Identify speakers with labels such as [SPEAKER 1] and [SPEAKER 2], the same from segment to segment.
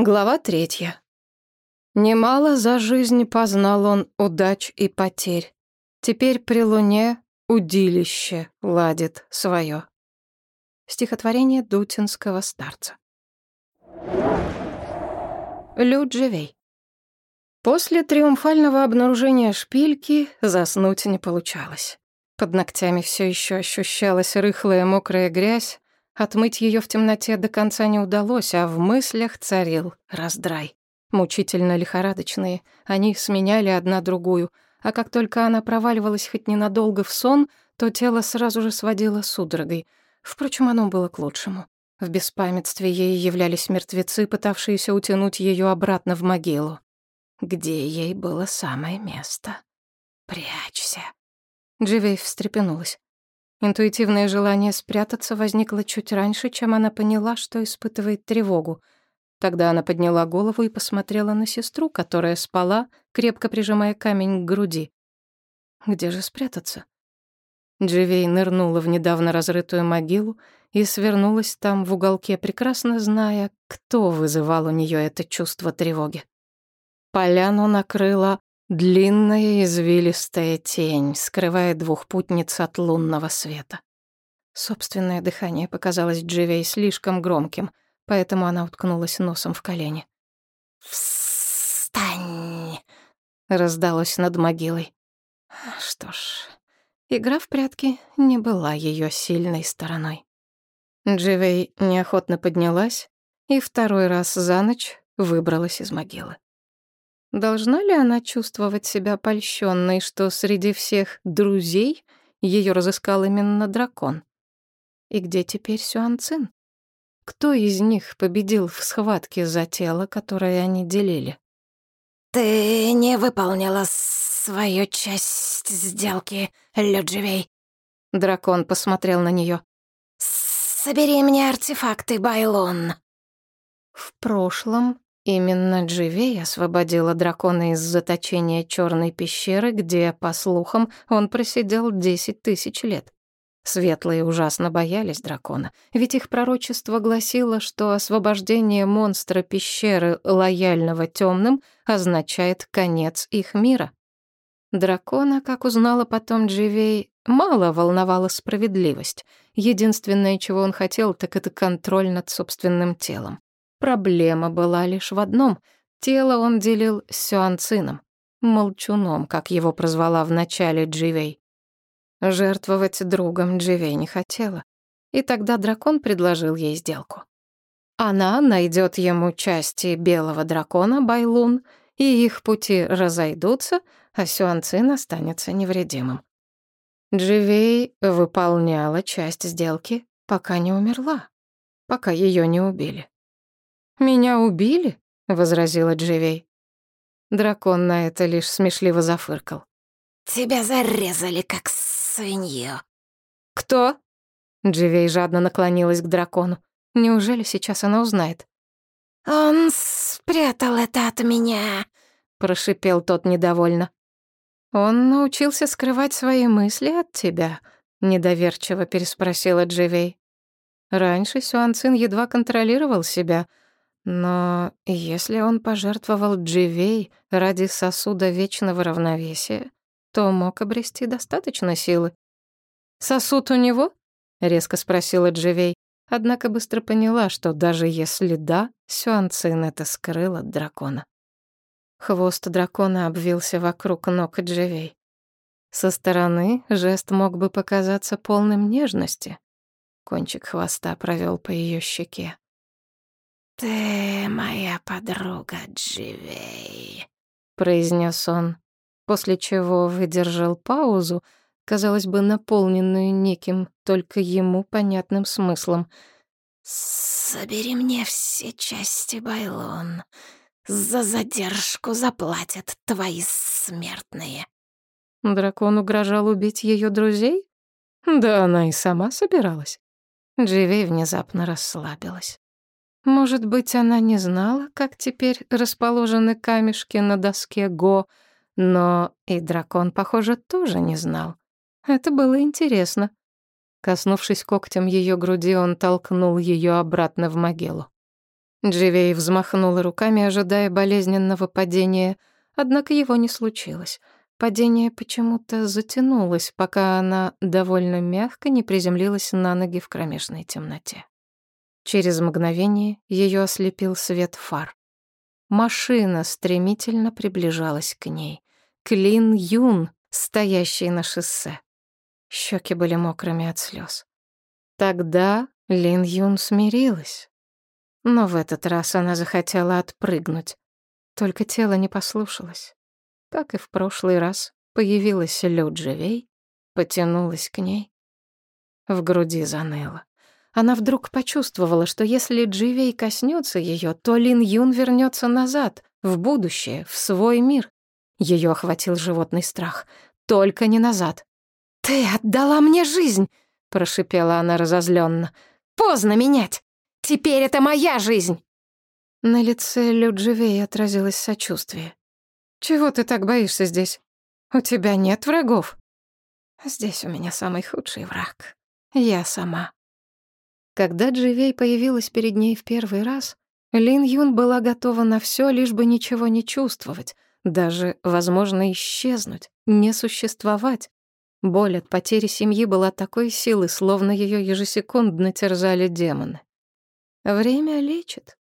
[SPEAKER 1] Глава третья. Немало за жизнь познал он удач и потерь. Теперь при луне удилище ладит свое. Стихотворение дутинского старца. Люджевей. После триумфального обнаружения шпильки заснуть не получалось. Под ногтями все еще ощущалась рыхлая мокрая грязь, Отмыть ее в темноте до конца не удалось, а в мыслях царил раздрай. Мучительно лихорадочные, они сменяли одна другую, а как только она проваливалась хоть ненадолго в сон, то тело сразу же сводило судорогой. Впрочем, оно было к лучшему. В беспамятстве ей являлись мертвецы, пытавшиеся утянуть ее обратно в могилу. Где ей было самое место? «Прячься». Дживей встрепенулась. Интуитивное желание спрятаться возникло чуть раньше, чем она поняла, что испытывает тревогу. Тогда она подняла голову и посмотрела на сестру, которая спала, крепко прижимая камень к груди. Где же спрятаться? Дживей нырнула в недавно разрытую могилу и свернулась там в уголке, прекрасно зная, кто вызывал у нее это чувство тревоги. Поляну накрыла Длинная извилистая тень скрывает двух путниц от лунного света. Собственное дыхание показалось Дживей слишком громким, поэтому она уткнулась носом в колени. «Встань!» — раздалось над могилой. Что ж, игра в прятки не была ее сильной стороной. Дживей неохотно поднялась и второй раз за ночь выбралась из могилы. Должна ли она чувствовать себя польщенной, что среди всех друзей ее разыскал именно дракон? И где теперь Сюанцин? Кто из них победил в схватке за тело, которое они делили?
[SPEAKER 2] «Ты не выполнила свою часть сделки, Людживей».
[SPEAKER 1] Дракон посмотрел на нее.
[SPEAKER 2] «Собери мне артефакты, Байлон».
[SPEAKER 1] В прошлом Именно Дживей освободила дракона из заточения черной пещеры, где, по слухам, он просидел десять тысяч лет. Светлые ужасно боялись дракона, ведь их пророчество гласило, что освобождение монстра пещеры, лояльного темным, означает конец их мира. Дракона, как узнала потом Дживей, мало волновала справедливость. Единственное, чего он хотел, так это контроль над собственным телом. Проблема была лишь в одном. Тело он делил с Сюанцином, молчуном, как его прозвала в начале Дживей. Жертвовать другом Дживей не хотела. И тогда дракон предложил ей сделку. Она найдет ему части белого дракона Байлун, и их пути разойдутся, а Сюанцин останется невредимым. Дживей выполняла часть сделки, пока не умерла, пока ее не убили. «Меня убили?» — возразила Дживей. Дракон на это лишь смешливо зафыркал.
[SPEAKER 2] «Тебя зарезали, как свинью».
[SPEAKER 1] «Кто?» Дживей жадно наклонилась к дракону. Неужели сейчас она узнает?
[SPEAKER 2] «Он спрятал это от меня», —
[SPEAKER 1] прошипел тот недовольно. «Он научился скрывать свои мысли от тебя?» — недоверчиво переспросила Дживей. Раньше Сюанцин едва контролировал себя, но если он пожертвовал Дживей ради сосуда вечного равновесия, то мог обрести достаточно силы. «Сосуд у него?» — резко спросила Дживей, однако быстро поняла, что даже если да, Сюанцин это скрыл от дракона. Хвост дракона обвился вокруг ног Дживей. Со стороны жест мог бы показаться полным нежности. Кончик хвоста провел по ее щеке.
[SPEAKER 2] «Ты моя подруга, Дживей», —
[SPEAKER 1] произнес он, после чего выдержал паузу, казалось бы, наполненную неким, только ему понятным смыслом.
[SPEAKER 2] «Собери мне все части, Байлон. За задержку заплатят твои смертные».
[SPEAKER 1] Дракон угрожал убить ее друзей? Да она и сама собиралась. Дживей внезапно расслабилась. Может быть, она не знала, как теперь расположены камешки на доске Го, но и дракон, похоже, тоже не знал. Это было интересно. Коснувшись когтем ее груди, он толкнул ее обратно в могилу. Дживей взмахнула руками, ожидая болезненного падения, однако его не случилось. Падение почему-то затянулось, пока она довольно мягко не приземлилась на ноги в кромешной темноте. Через мгновение ее ослепил свет фар. Машина стремительно приближалась к ней. Клин Юн, стоящий на шоссе. Щеки были мокрыми от слез. Тогда Лин Юн смирилась. Но в этот раз она захотела отпрыгнуть. Только тело не послушалось. Как и в прошлый раз, появилась Лю Дживей, потянулась к ней. В груди заныло. Она вдруг почувствовала, что если Дживей коснется ее, то Лин Юн вернется назад, в будущее, в свой мир. Ее охватил животный страх. Только не назад. «Ты отдала мне жизнь!» — прошипела она разозленно. «Поздно менять! Теперь это моя жизнь!» На лице Людживей отразилось сочувствие. «Чего ты так боишься здесь? У тебя нет врагов?» «Здесь у меня самый худший враг. Я сама». Когда Дживей появилась перед ней в первый раз, Лин Юн была готова на все, лишь бы ничего не чувствовать, даже, возможно, исчезнуть, не существовать. Боль от потери семьи была такой силы, словно ее ежесекундно терзали демоны. Время лечит.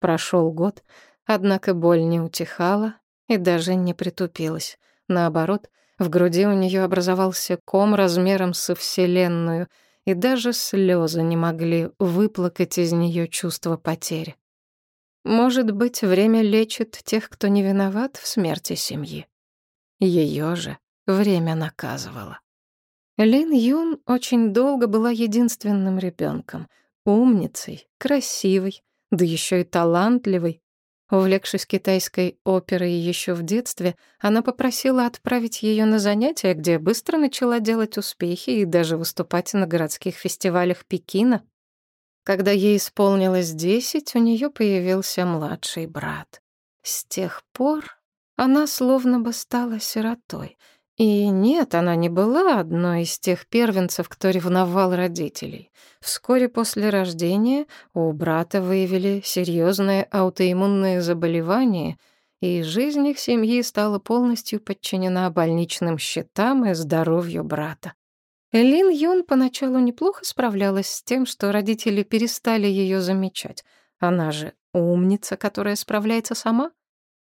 [SPEAKER 1] Прошел год, однако боль не утихала и даже не притупилась. Наоборот, в груди у нее образовался ком размером со Вселенную, и даже слезы не могли выплакать из нее чувство потери. Может быть, время лечит тех, кто не виноват в смерти семьи. Ее же Время наказывало. Лин Юн очень долго была единственным ребенком, умницей, красивой, да еще и талантливой. Увлекшись китайской оперой еще в детстве, она попросила отправить ее на занятия, где быстро начала делать успехи и даже выступать на городских фестивалях Пекина. Когда ей исполнилось десять, у нее появился младший брат. С тех пор она словно бы стала сиротой — и нет, она не была одной из тех первенцев, кто ревновал родителей. Вскоре после рождения у брата выявили серьезное аутоиммунное заболевание, и жизнь их семьи стала полностью подчинена больничным счетам и здоровью брата. Элин Юн поначалу неплохо справлялась с тем, что родители перестали ее замечать. Она же умница, которая справляется сама.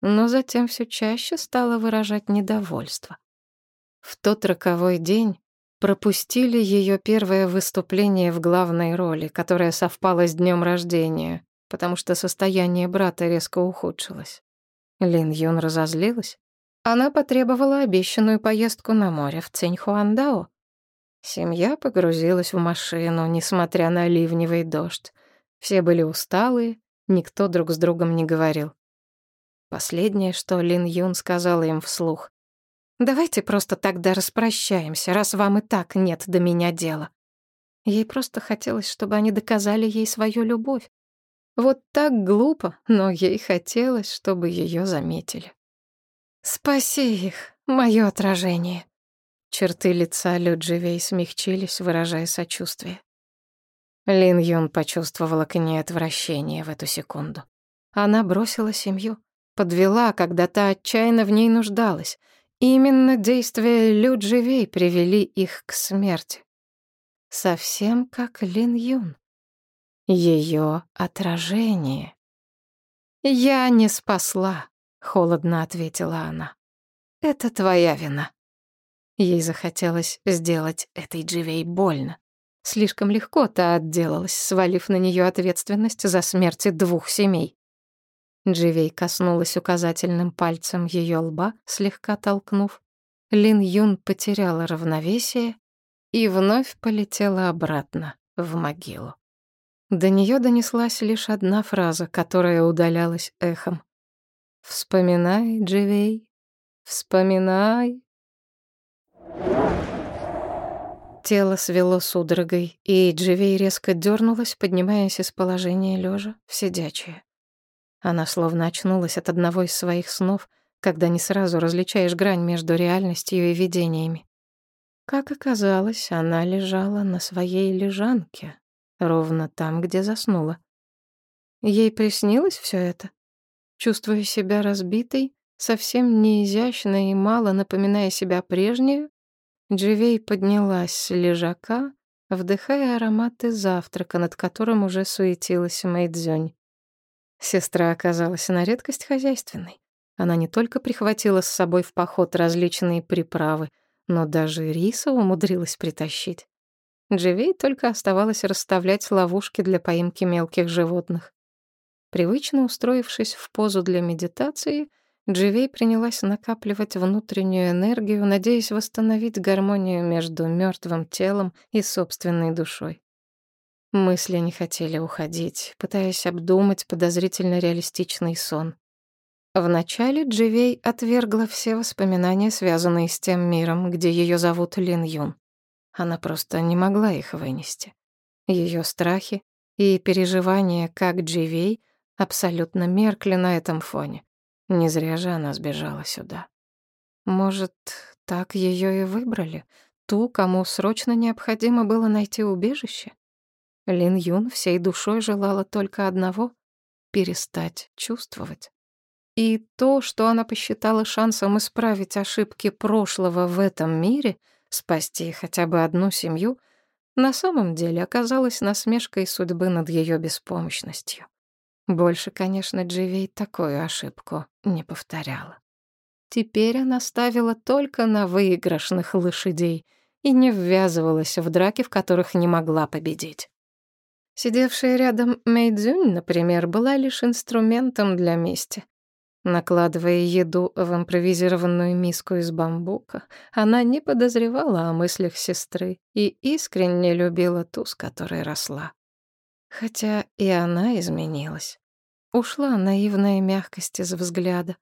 [SPEAKER 1] Но затем все чаще стала выражать недовольство. В тот роковой день пропустили ее первое выступление в главной роли, которое совпало с днем рождения, потому что состояние брата резко ухудшилось. Лин Юн разозлилась. Она потребовала обещанную поездку на море в Циньхуандао. Семья погрузилась в машину, несмотря на ливневый дождь. Все были усталые, никто друг с другом не говорил. Последнее, что Лин Юн сказала им вслух. Давайте просто тогда распрощаемся, раз вам и так нет до меня дела. Ей просто хотелось, чтобы они доказали ей свою любовь. Вот так глупо, но ей хотелось, чтобы ее заметили. «Спаси их, мое отражение». Черты лица Людживей смягчились, выражая сочувствие. Лин Юн почувствовала к ней отвращение в эту секунду. Она бросила семью, подвела, когда та отчаянно в ней нуждалась — Именно действия Людживей привели их к смерти. Совсем как Лин Юн. Ее отражение. «Я не спасла», — холодно ответила она. «Это твоя вина». Ей захотелось сделать этой Дживей больно. Слишком легко та отделалась, свалив на нее ответственность за смерти двух семей. Дживей коснулась указательным пальцем ее лба, слегка толкнув. Лин Юн потеряла равновесие и вновь полетела обратно в могилу. До нее донеслась лишь одна фраза, которая удалялась эхом. «Вспоминай, Дживей, вспоминай». Тело свело судорогой, и Дживей резко дернулась, поднимаясь из положения лежа в сидячее. Она словно очнулась от одного из своих снов, когда не сразу различаешь грань между реальностью и видениями. Как оказалось, она лежала на своей лежанке, ровно там, где заснула. ей приснилось все это? Чувствуя себя разбитой, совсем неизящно и мало напоминая себя прежнюю, Дживей поднялась с лежака, вдыхая ароматы завтрака, над которым уже суетилась Мэйдзюнь. Сестра оказалась на редкость хозяйственной. Она не только прихватила с собой в поход различные приправы, но даже риса умудрилась притащить. Дживей только оставалось расставлять ловушки для поимки мелких животных. Привычно устроившись в позу для медитации, Дживей принялась накапливать внутреннюю энергию, надеясь восстановить гармонию между мертвым телом и собственной душой. Мысли не хотели уходить, пытаясь обдумать подозрительно реалистичный сон. Вначале Дживей отвергла все воспоминания, связанные с тем миром, где ее зовут Лин Юн. Она просто не могла их вынести. Ее страхи и переживания, как Дживей, абсолютно меркли на этом фоне. Не зря же она сбежала сюда. Может, так ее и выбрали? Ту, кому срочно необходимо было найти убежище? Лин Юн всей душой желала только одного — перестать чувствовать. И то, что она посчитала шансом исправить ошибки прошлого в этом мире, спасти хотя бы одну семью, на самом деле оказалось насмешкой судьбы над ее беспомощностью. Больше, конечно, Дживей такую ошибку не повторяла. Теперь она ставила только на выигрышных лошадей и не ввязывалась в драки, в которых не могла победить. Сидевшая рядом Мэйдзюнь, например, была лишь инструментом для мести. Накладывая еду в импровизированную миску из бамбука, она не подозревала о мыслях сестры и искренне любила ту, с которой росла. Хотя и она изменилась. Ушла наивная мягкость из взгляда.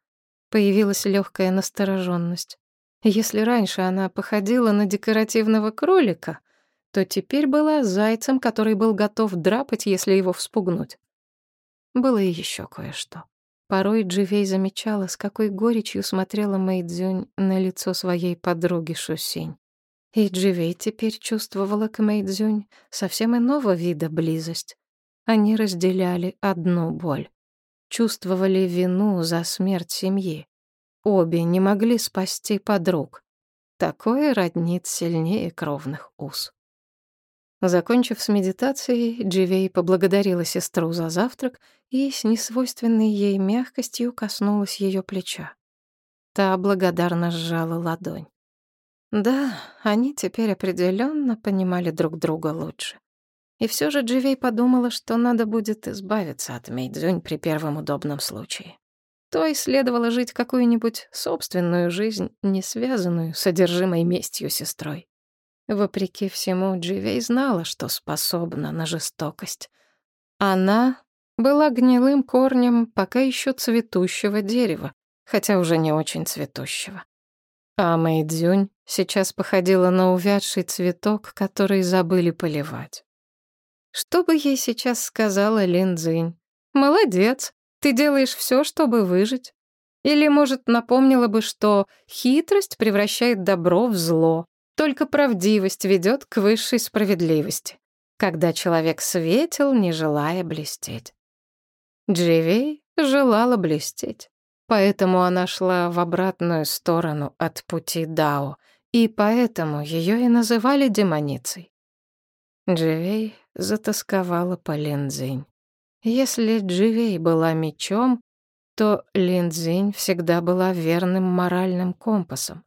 [SPEAKER 1] Появилась легкая настороженность. Если раньше она походила на декоративного кролика — то теперь была зайцем, который был готов драпать, если его вспугнуть. Было и еще кое-что. Порой Дживей замечала, с какой горечью смотрела Мэйдзюнь на лицо своей подруги Шусинь. И Дживей теперь чувствовала к Мэйдзюнь совсем иного вида близость. Они разделяли одну боль. Чувствовали вину за смерть семьи. Обе не могли спасти подруг. Такое роднит сильнее кровных уз. Закончив с медитацией, Дживей поблагодарила сестру за завтрак и с несвойственной ей мягкостью коснулась ее плеча. Та благодарно сжала ладонь. Да, они теперь определенно понимали друг друга лучше. И все же Дживей подумала, что надо будет избавиться от Мейдзюнь при первом удобном случае. То и следовало жить какую-нибудь собственную жизнь, не связанную с одержимой местью сестрой. Вопреки всему, Дживей знала, что способна на жестокость. Она была гнилым корнем пока еще цветущего дерева, хотя уже не очень цветущего. А Мэйдзюнь сейчас походила на увядший цветок, который забыли поливать. Что бы ей сейчас сказала Лин Цзинь? «Молодец, ты делаешь все, чтобы выжить». Или, может, напомнила бы, что хитрость превращает добро в зло, только правдивость ведет к высшей справедливости, когда человек светил, не желая блестеть. Дживей желала блестеть, поэтому она шла в обратную сторону от пути Дао, и поэтому ее и называли демоницей. Дживей затасковала по Линдзинь. Если Дживей была мечом, то Линдзинь всегда была верным моральным компасом.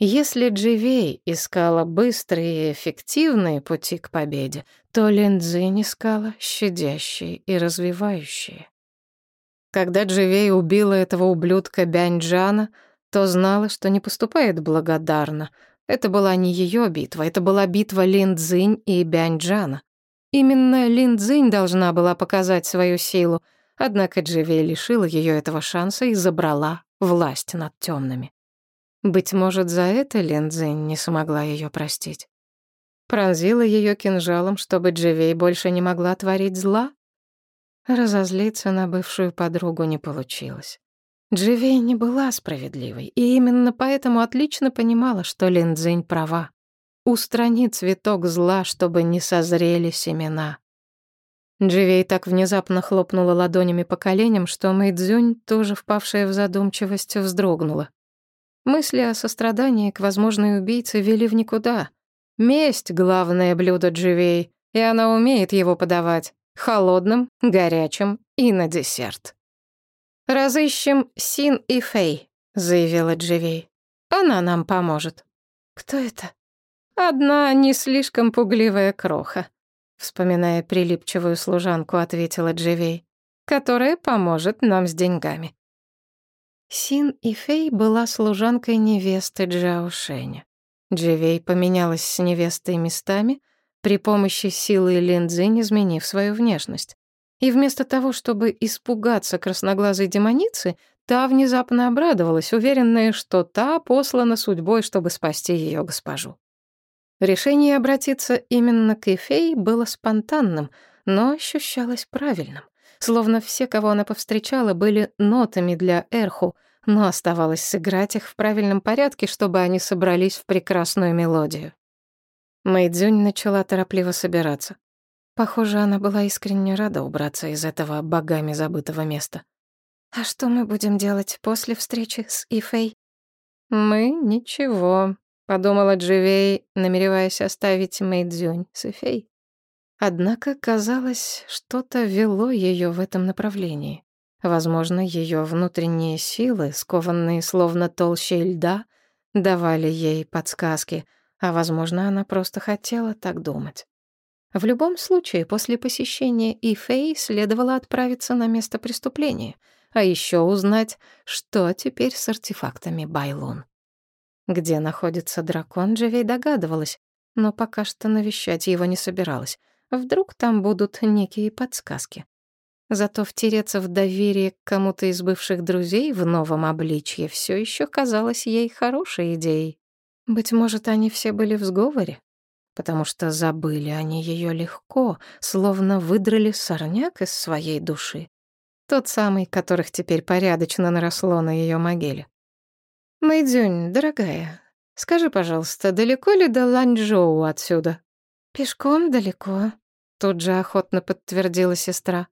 [SPEAKER 1] Если Дживей искала быстрые и эффективные пути к победе, то Линдзинь искала щадящие и развивающие. Когда Дживей убила этого ублюдка Бяньджана, то знала, что не поступает благодарно. Это была не ее битва, это была битва Линдзинь и Бяньджана. Именно Линдзинь должна была показать свою силу, однако Дживей лишила ее этого шанса и забрала власть над темными. Быть может, за это Линдзинь не смогла ее простить. Пронзила ее кинжалом, чтобы Дживей больше не могла творить зла? Разозлиться на бывшую подругу не получилось. Дживей не была справедливой, и именно поэтому отлично понимала, что Линдзинь права. Устрани цветок зла, чтобы не созрели семена. Дживей так внезапно хлопнула ладонями по коленям, что Мэйдзюнь, тоже впавшая в задумчивость, вздрогнула. Мысли о сострадании к возможной убийце вели в никуда. Месть — главное блюдо Дживей, и она умеет его подавать. Холодным, горячим и на десерт. «Разыщем Син и Фэй», — заявила Дживей. «Она нам поможет».
[SPEAKER 2] «Кто это?»
[SPEAKER 1] «Одна не слишком пугливая кроха», — вспоминая прилипчивую служанку, ответила Дживей, «которая поможет нам с деньгами». Син и Фэй была служанкой невесты Джао Шэня. Дживей поменялась с невестой местами, при помощи силы Линдзинь изменив свою внешность. И вместо того, чтобы испугаться красноглазой демоницы, та внезапно обрадовалась, уверенная, что та послана судьбой, чтобы спасти ее госпожу. Решение обратиться именно к Эфей было спонтанным, но ощущалось правильным. Словно все, кого она повстречала, были нотами для Эрху, но оставалось сыграть их в правильном порядке, чтобы они собрались в прекрасную мелодию. Мэйдзюнь начала торопливо собираться. Похоже, она была искренне рада убраться из этого богами забытого места.
[SPEAKER 2] «А что мы будем делать после встречи с Ифей?»
[SPEAKER 1] «Мы ничего», — подумала Дживей, намереваясь оставить Мэйдзюнь с Ифей. Однако, казалось, что-то вело ее в этом направлении. Возможно, ее внутренние силы, скованные словно толще льда, давали ей подсказки, а, возможно, она просто хотела так думать. В любом случае, после посещения Ифей следовало отправиться на место преступления, а еще узнать, что теперь с артефактами Байлун. Где находится дракон, Дживей догадывалась, но пока что навещать его не собиралась. Вдруг там будут некие подсказки. Зато втереться в доверие к кому-то из бывших друзей в новом обличье все еще казалось ей хорошей идеей. Быть может, они все были в сговоре, потому что забыли они ее легко, словно выдрали сорняк из своей души. Тот самый, которых теперь порядочно наросло на ее могиле. «Мэйдзюнь, дорогая, скажи, пожалуйста, далеко ли до Ланчжоу отсюда?»
[SPEAKER 2] «Пешком далеко», —
[SPEAKER 1] тут же охотно подтвердила сестра.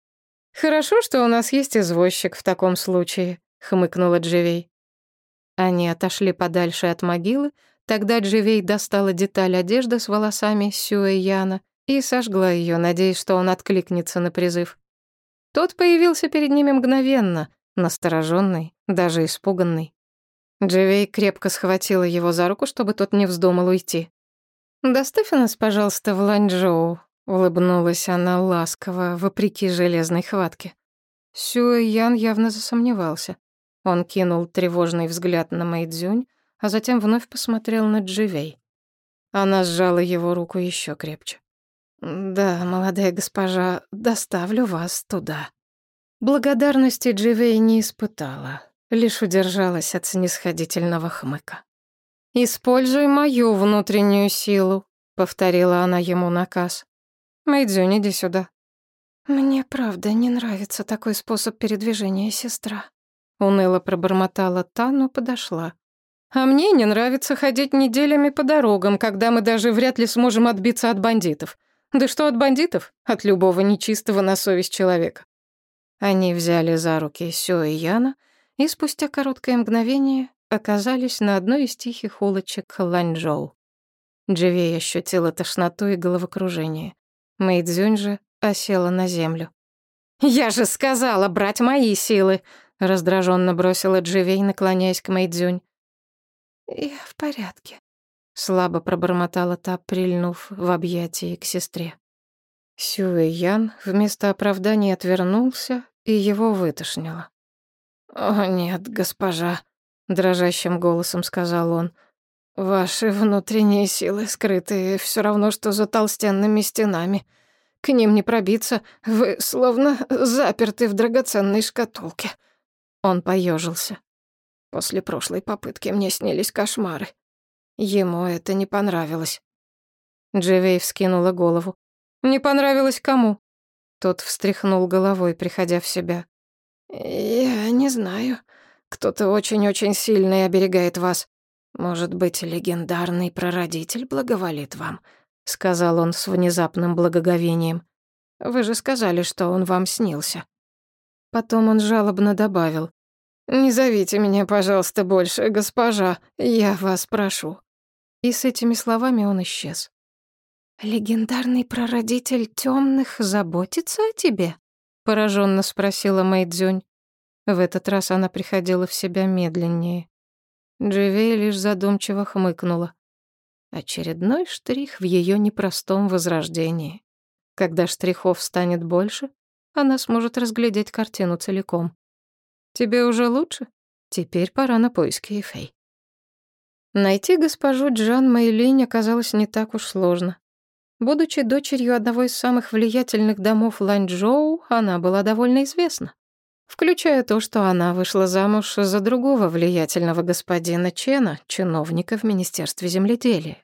[SPEAKER 1] «Хорошо, что у нас есть извозчик в таком случае», — хмыкнула Дживей. Они отошли подальше от могилы, тогда Дживей достала деталь одежды с волосами Сюэ Яна и сожгла ее, надеясь, что он откликнется на призыв. Тот появился перед ними мгновенно, настороженный, даже испуганный. Дживей крепко схватила его за руку, чтобы тот не вздумал уйти. «Доставь нас, пожалуйста, в Ланчжоу», — улыбнулась она ласково, вопреки железной хватке. Сюэ Ян явно засомневался. Он кинул тревожный взгляд на Мэйдзюнь, а затем вновь посмотрел на Дживей. Она сжала его руку еще крепче. «Да, молодая госпожа, доставлю вас туда». Благодарности Дживей не испытала, лишь удержалась от снисходительного хмыка. «Используй мою внутреннюю силу», — повторила она ему наказ. «Мэйдзюнь, иди сюда».
[SPEAKER 2] «Мне правда не нравится такой способ передвижения, сестра», —
[SPEAKER 1] уныло пробормотала та, но подошла. «А мне не нравится ходить неделями по дорогам, когда мы даже вряд ли сможем отбиться от бандитов. Да что от бандитов? От любого нечистого на совесть человека». Они взяли за руки Сё и Яна, и спустя короткое мгновение оказались на одной из тихих улочек Ланчжоу. Дживей ощутила тошноту и головокружение. Мэйдзюнь же осела на землю. «Я же сказала брать мои силы!» — раздраженно бросила Дживей, наклоняясь к Мэйдзюнь.
[SPEAKER 2] «Я в порядке», —
[SPEAKER 1] слабо пробормотала та, прильнув в объятии к сестре. Сюэ Ян вместо оправдания отвернулся, и его вытошнило. «О, нет, госпожа», дрожащим голосом сказал он. Ваши внутренние силы скрыты все равно, что за толстенными стенами. К ним не пробиться, вы словно заперты в драгоценной шкатулке. Он поежился. После прошлой попытки мне снились кошмары. Ему это не понравилось. Дживей вскинула голову. «Не понравилось кому?» Тот встряхнул головой, приходя в себя. «Я не знаю. Кто-то очень-очень сильный оберегает вас. Может быть, легендарный прародитель благоволит вам», — сказал он с внезапным благоговением. Вы же сказали, что он вам снился». Потом он жалобно добавил. «Не зовите меня, пожалуйста, больше, госпожа, я вас прошу». И с этими словами он исчез.
[SPEAKER 2] «Легендарный прародитель темных заботится о тебе?» — пораженно спросила Мэйдзюнь.
[SPEAKER 1] В этот раз она приходила в себя медленнее. Дживей лишь задумчиво хмыкнула. Очередной штрих в ее непростом возрождении. Когда штрихов станет больше, она сможет разглядеть картину целиком. «Тебе уже лучше? Теперь пора на поиски Эфей». Найти госпожу Джан Мэйлинь оказалось не так уж сложно. Будучи дочерью одного из самых влиятельных домов Ланчжоу, она была довольно известна. Включая то, что она вышла замуж за другого влиятельного господина Чена, чиновника в Министерстве земледелия.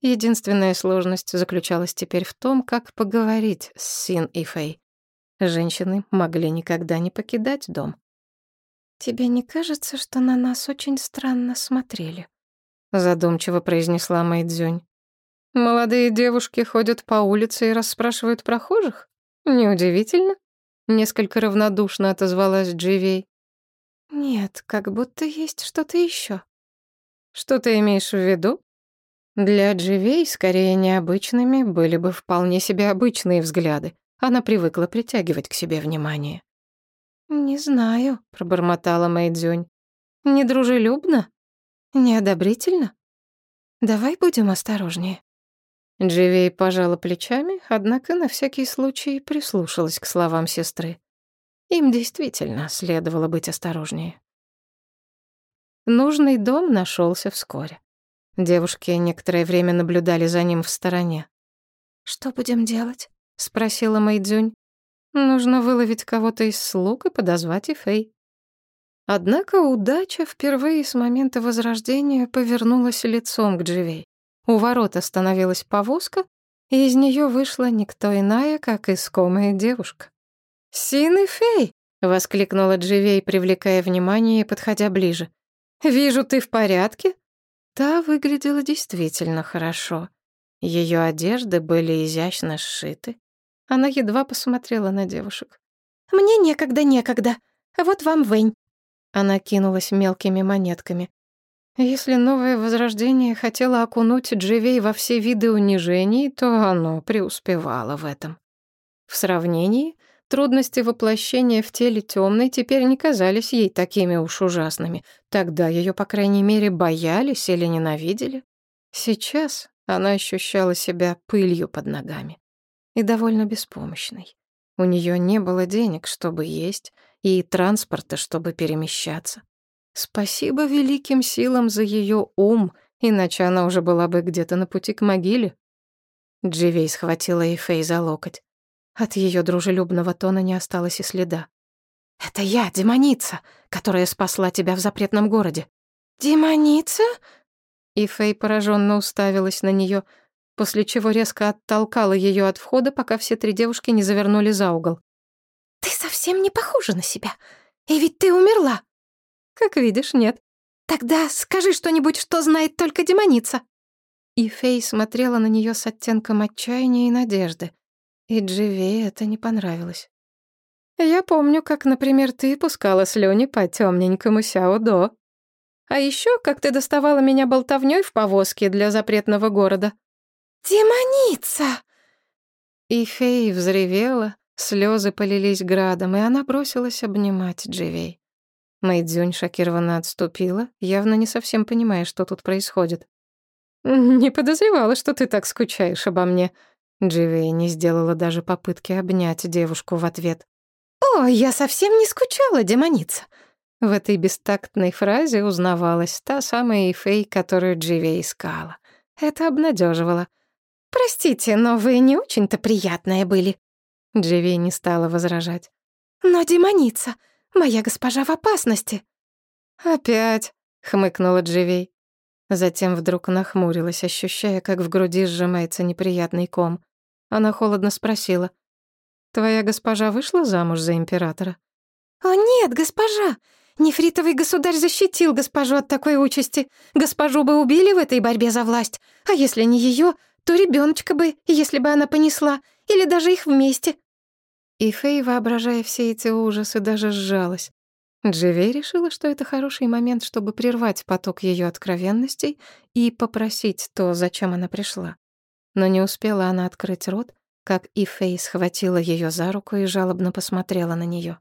[SPEAKER 1] Единственная сложность заключалась теперь в том, как поговорить с Син и Фэй. Женщины могли никогда не покидать дом.
[SPEAKER 2] «Тебе не кажется, что на нас очень странно смотрели?»
[SPEAKER 1] Задумчиво произнесла Мэйдзюнь. «Молодые девушки ходят по улице и расспрашивают прохожих? Неудивительно?» Несколько равнодушно отозвалась Дживей.
[SPEAKER 2] «Нет, как будто есть что-то еще.
[SPEAKER 1] «Что ты имеешь в виду?» Для Дживей скорее необычными были бы вполне себе обычные взгляды. Она привыкла притягивать к себе внимание.
[SPEAKER 2] «Не знаю», — пробормотала Мэйдзюнь.
[SPEAKER 1] «Недружелюбно?
[SPEAKER 2] Неодобрительно? Давай будем осторожнее».
[SPEAKER 1] Дживей пожала плечами, однако на всякий случай прислушалась к словам сестры. Им действительно следовало быть осторожнее. Нужный дом нашелся вскоре. Девушки некоторое время наблюдали за ним в стороне.
[SPEAKER 2] «Что будем делать?»
[SPEAKER 1] — спросила Мэйдзюнь. «Нужно выловить кого-то из слуг и подозвать Ифэй». Однако удача впервые с момента возрождения повернулась лицом к Дживей. У ворот остановилась повозка, и из нее вышла никто иная, как искомая девушка. «Син Фей!» — воскликнула Дживей, привлекая внимание и подходя ближе. «Вижу, ты в порядке?» Та выглядела действительно хорошо. Ее одежды были изящно сшиты. Она едва посмотрела на девушек.
[SPEAKER 2] «Мне некогда, некогда. Вот вам Вэнь».
[SPEAKER 1] Она кинулась мелкими монетками. Если новое возрождение хотело окунуть Дживей во все виды унижений, то оно преуспевало в этом. В сравнении, трудности воплощения в теле темной теперь не казались ей такими уж ужасными. Тогда ее, по крайней мере, боялись или ненавидели. Сейчас она ощущала себя пылью под ногами и довольно беспомощной. У нее не было денег, чтобы есть, и транспорта, чтобы перемещаться. Спасибо великим силам за ее ум, иначе она уже была бы где-то на пути к могиле. Дживей схватила Эйфей за локоть. От ее дружелюбного тона не осталось и следа. «Это я, демоница, которая спасла тебя в запретном городе».
[SPEAKER 2] «Демоница?»
[SPEAKER 1] И Фэй пораженно уставилась на нее, после чего резко оттолкала ее от входа, пока все три девушки не завернули за угол.
[SPEAKER 2] «Ты совсем не похожа на себя. И ведь ты умерла!»
[SPEAKER 1] Как видишь, нет.
[SPEAKER 2] Тогда скажи что-нибудь, что знает только демоница.
[SPEAKER 1] И Фей смотрела на нее с оттенком отчаяния и надежды. И Дживе это не понравилось. Я помню, как, например, ты пускала слюни по темненькому Сяо-До. А еще, как ты доставала меня болтовней в повозке для запретного города.
[SPEAKER 2] «Демоница!»
[SPEAKER 1] И Фей взревела, слезы полились градом, и она бросилась обнимать Дживей. Мэйдзюнь шокированно отступила, явно не совсем понимая, что тут происходит. «Не подозревала, что ты так скучаешь обо мне». Дживей не сделала даже попытки обнять девушку в ответ.
[SPEAKER 2] «О, я совсем не скучала, демоница!»
[SPEAKER 1] В этой бестактной фразе узнавалась та самая Ифей, которую Дживей искала. Это обнадеживало.
[SPEAKER 2] «Простите, но вы не очень-то приятная были».
[SPEAKER 1] Дживей не стала возражать.
[SPEAKER 2] «Но демоница, Моя госпожа в опасности».
[SPEAKER 1] «Опять», — хмыкнула Дживей. Затем вдруг нахмурилась, ощущая, как в груди сжимается неприятный ком. Она холодно спросила. «Твоя госпожа вышла замуж за императора?»
[SPEAKER 2] «О нет, госпожа! Нефритовый государь защитил госпожу от такой участи. Госпожу бы убили в этой борьбе за власть. А если не ее, то ребеночка бы, если бы она понесла. или даже их вместе».
[SPEAKER 1] И Фэй, воображая все эти ужасы, даже сжалась. Дживей решила, что это хороший момент, чтобы прервать поток ее откровенностей и попросить то, зачем она пришла. Но не успела она открыть рот, как и Фэй схватила ее за руку и жалобно посмотрела на нее.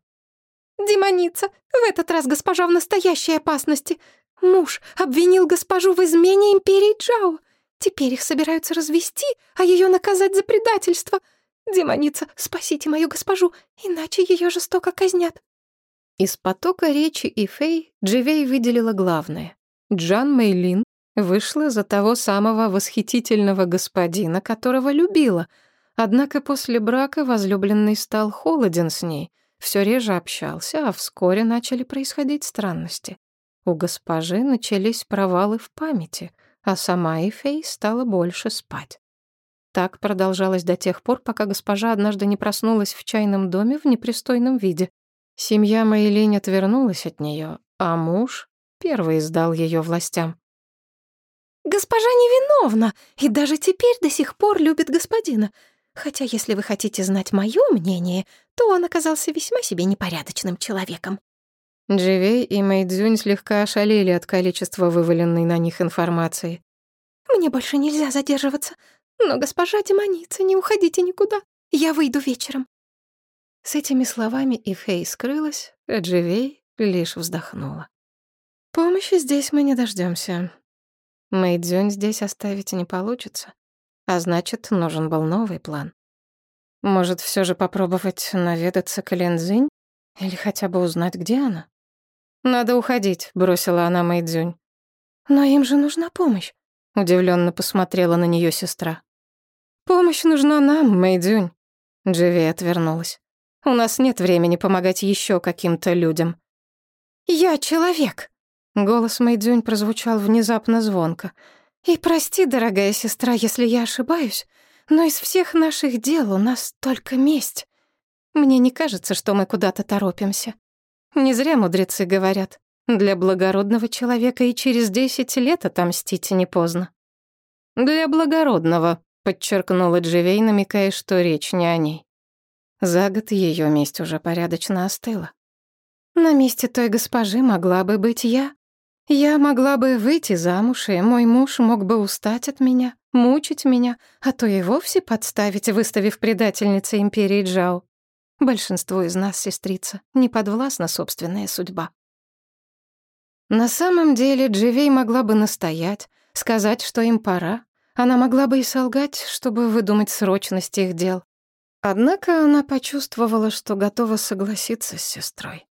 [SPEAKER 2] «Демоница, в этот раз госпожа в настоящей опасности. Муж обвинил госпожу в измене империи Джао. Теперь их собираются развести, а ее наказать за предательство. Демоница, спасите мою госпожу, иначе ее жестоко казнят».
[SPEAKER 1] Из потока речи и Фэй Дживей выделила главное. Джан Мэйлин вышла за того самого восхитительного господина, которого любила. Однако после брака возлюбленный стал холоден с ней, все реже общался, а вскоре начали происходить странности. У госпожи начались провалы в памяти, а сама Эфей стала больше спать. Так продолжалось до тех пор, пока госпожа однажды не проснулась в чайном доме в непристойном виде. Семья Мэйлинь отвернулась от нее, а муж первый сдал ее властям.
[SPEAKER 2] «Госпожа невиновна и даже теперь до сих пор любит господина. Хотя, если вы хотите знать мое мнение, то он оказался весьма себе непорядочным человеком».
[SPEAKER 1] Дживей и Мэйдзюнь слегка ошалели от количества вываленной на них информации.
[SPEAKER 2] «Мне больше нельзя задерживаться. Но, госпожа демоница, не уходите никуда. Я выйду вечером.
[SPEAKER 1] С этими словами и Фэй скрылась, а Дживей лишь вздохнула. «Помощи здесь мы не дождемся. Мэйдзюнь здесь оставить не получится, а значит, нужен был новый план. Может, все же попробовать наведаться к Лензинь или хотя бы узнать, где она? «Надо уходить», — бросила она Мэйдзюнь.
[SPEAKER 2] «Но им же нужна помощь», —
[SPEAKER 1] удивленно посмотрела на нее сестра. «Помощь нужна нам, Мэйдзюнь», — Дживи отвернулась. У нас нет времени помогать еще каким-то людям.
[SPEAKER 2] Я человек.
[SPEAKER 1] Голос Мэйдзюнь прозвучал внезапно звонко.
[SPEAKER 2] И прости, дорогая сестра, если я ошибаюсь, но из всех наших дел у нас только месть. Мне не кажется, что мы куда-то торопимся. Не зря мудрецы говорят, для благородного человека и через десять лет отомстить не поздно.
[SPEAKER 1] Для благородного, подчеркнула Дживей, намекая, что речь не о ней. За год ее месть уже порядочно остыла. На месте той госпожи могла бы быть я. Я могла бы выйти замуж, и мой муж мог бы устать от меня, мучить меня, а то и вовсе подставить, выставив предательницей империи Джао. Большинству из нас, сестрица, не подвластна собственная судьба. На самом деле Дживей могла бы настоять, сказать, что им пора. Она могла бы и солгать, чтобы выдумать срочность их дел. Однако она почувствовала, что готова согласиться с сестрой.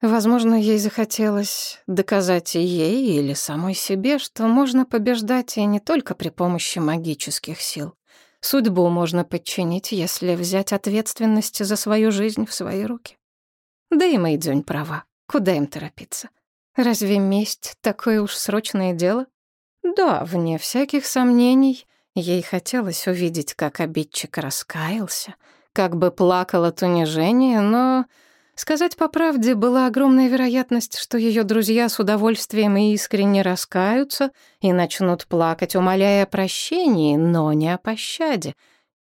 [SPEAKER 1] Возможно, ей захотелось доказать ей, или самой себе, что можно побеждать и не только при помощи магических сил. Судьбу можно подчинить, если взять ответственность за свою жизнь в свои руки. Да и Мэйдзюнь права. Куда им торопиться? Разве месть — такое уж срочное дело? Да, вне всяких сомнений, Ей хотелось увидеть, как обидчик раскаялся, как бы плакал от унижения, но, сказать по правде, была огромная вероятность, что ее друзья с удовольствием и искренне раскаются и начнут плакать, умоляя о прощении, но не о пощаде.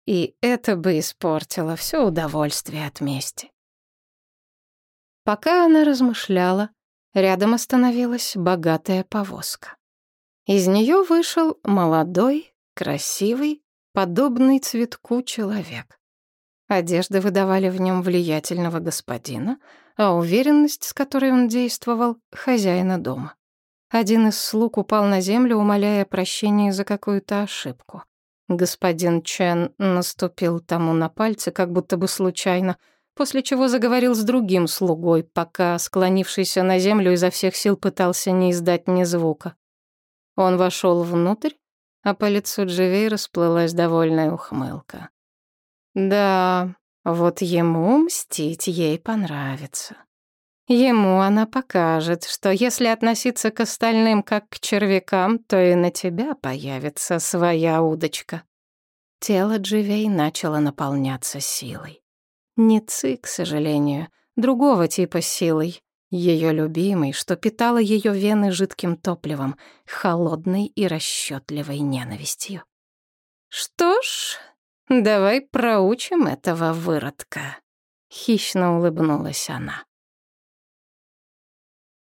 [SPEAKER 1] И это бы испортило все удовольствие от мести. Пока она размышляла, рядом остановилась богатая повозка. Из нее вышел молодой, Красивый, подобный цветку человек. Одежды выдавали в нем влиятельного господина, а уверенность, с которой он действовал, — хозяина дома. Один из слуг упал на землю, умоляя прощения за какую-то ошибку. Господин Чен наступил тому на пальцы, как будто бы случайно, после чего заговорил с другим слугой, пока склонившийся на землю изо всех сил пытался не издать ни звука. Он вошел внутрь а по лицу Дживей расплылась довольная ухмылка. Да, вот ему мстить ей понравится. Ему она покажет, что если относиться к остальным как к червякам, то и на тебя появится своя удочка. Тело Дживей начало наполняться силой. Не ци, к сожалению, другого типа силой, ее любимый, что питала ее вены жидким топливом, холодной и расчетливой ненавистью.
[SPEAKER 2] «Что ж,
[SPEAKER 1] Давай проучим этого выродка. Хищно улыбнулась она.